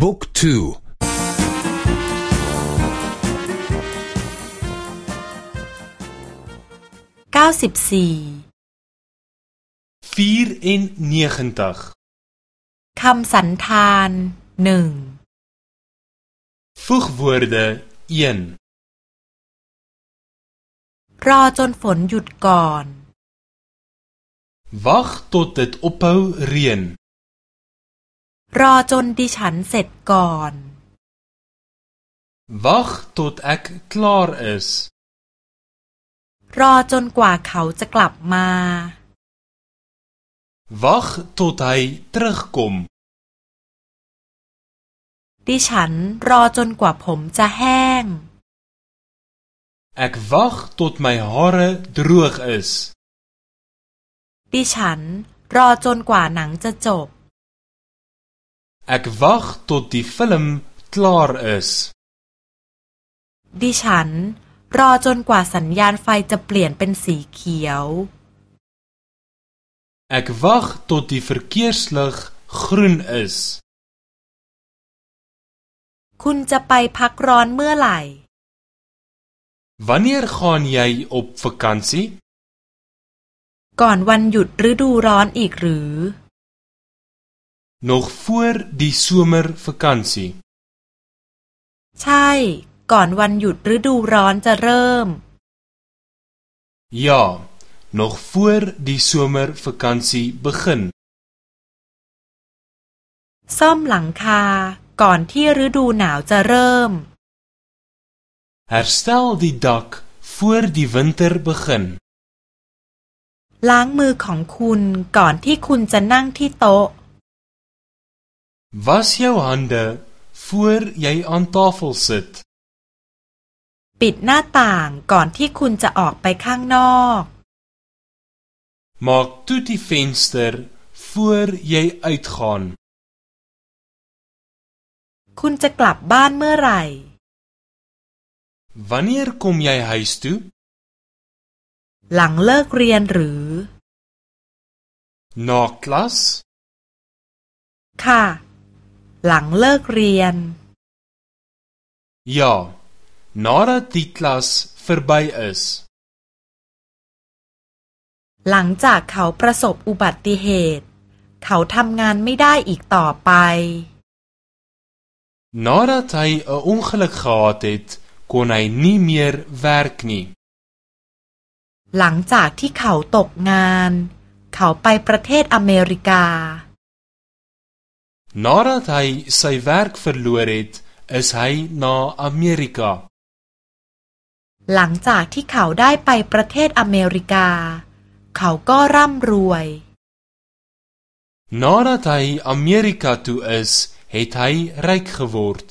บุ๊กทูเก้าสิบสี่คำสันธานหนึ่ง voegwoorde 1รอจนฝนหยุดก่อน Wacht tot dit ophou reën รอจนดิฉันเสร็จก่อน Wacht tot ek klaar is รอจนกว่าเขาจะกลับมา Wacht tot hy terugkom ดิฉันรอจนกว่าผมจะแห้ง Ek wag tot my hare droog is ดิฉันรอจนกว่าหนังจะจบ Ek wag tot die film klaar is ดิฉัน รอจนกว่าสัญญาณไฟจะเปลี่ยนเป็นสีเขียว Ek wag tot die verkeerslig groen is คุณจะไปพักร้อนเมื่อไหร่ Wanneer gaan jy op vakansie ก่อนวันหยุดฤดูร้อนอีกหรือ Nog voor die somervakansie ใช่ ก่อนวันหยุดฤดูร้อนจะเริ่ม Ja nog voor die somervakansie begin ซ่อมหลังคา ก่อนที่ฤดูหนาวจะเริ่ม Herstel die dak voor die winter begin ล้างมือของคุณก่อนที่คุณจะนั่งที่โต๊ะ Was jou hande voor jy aan tafel sit ปิดหน้าต่างก่อนที่คุณจะออกไปข้างนอก Maak toe die venster voor jy uitgaan คุณจะกลับบ้านเมื่อไหร่ Wanneer kom jy huis toe หลังเลิกเรียนหรือ Na klas ค่ะ หลังเลิกเรียน Ja nadat die klas verby is หลังจากเขาประสบอุบัติเหตุ เขาทำงานไม่ได้อีกต่อไป Nadat hy 'n ongeluk gehad het kon hy nie meer werk nie หลังจากที่เขาตกงาน เขาไปประเทศอเมริกา Nadat hy sy werk verloor het is hy na Amerika หลังจากที่เขาได้ไปประเทศอเมริกา เขาก็ร่ำรวย Nadat hy Amerika toe is het hy ryk geword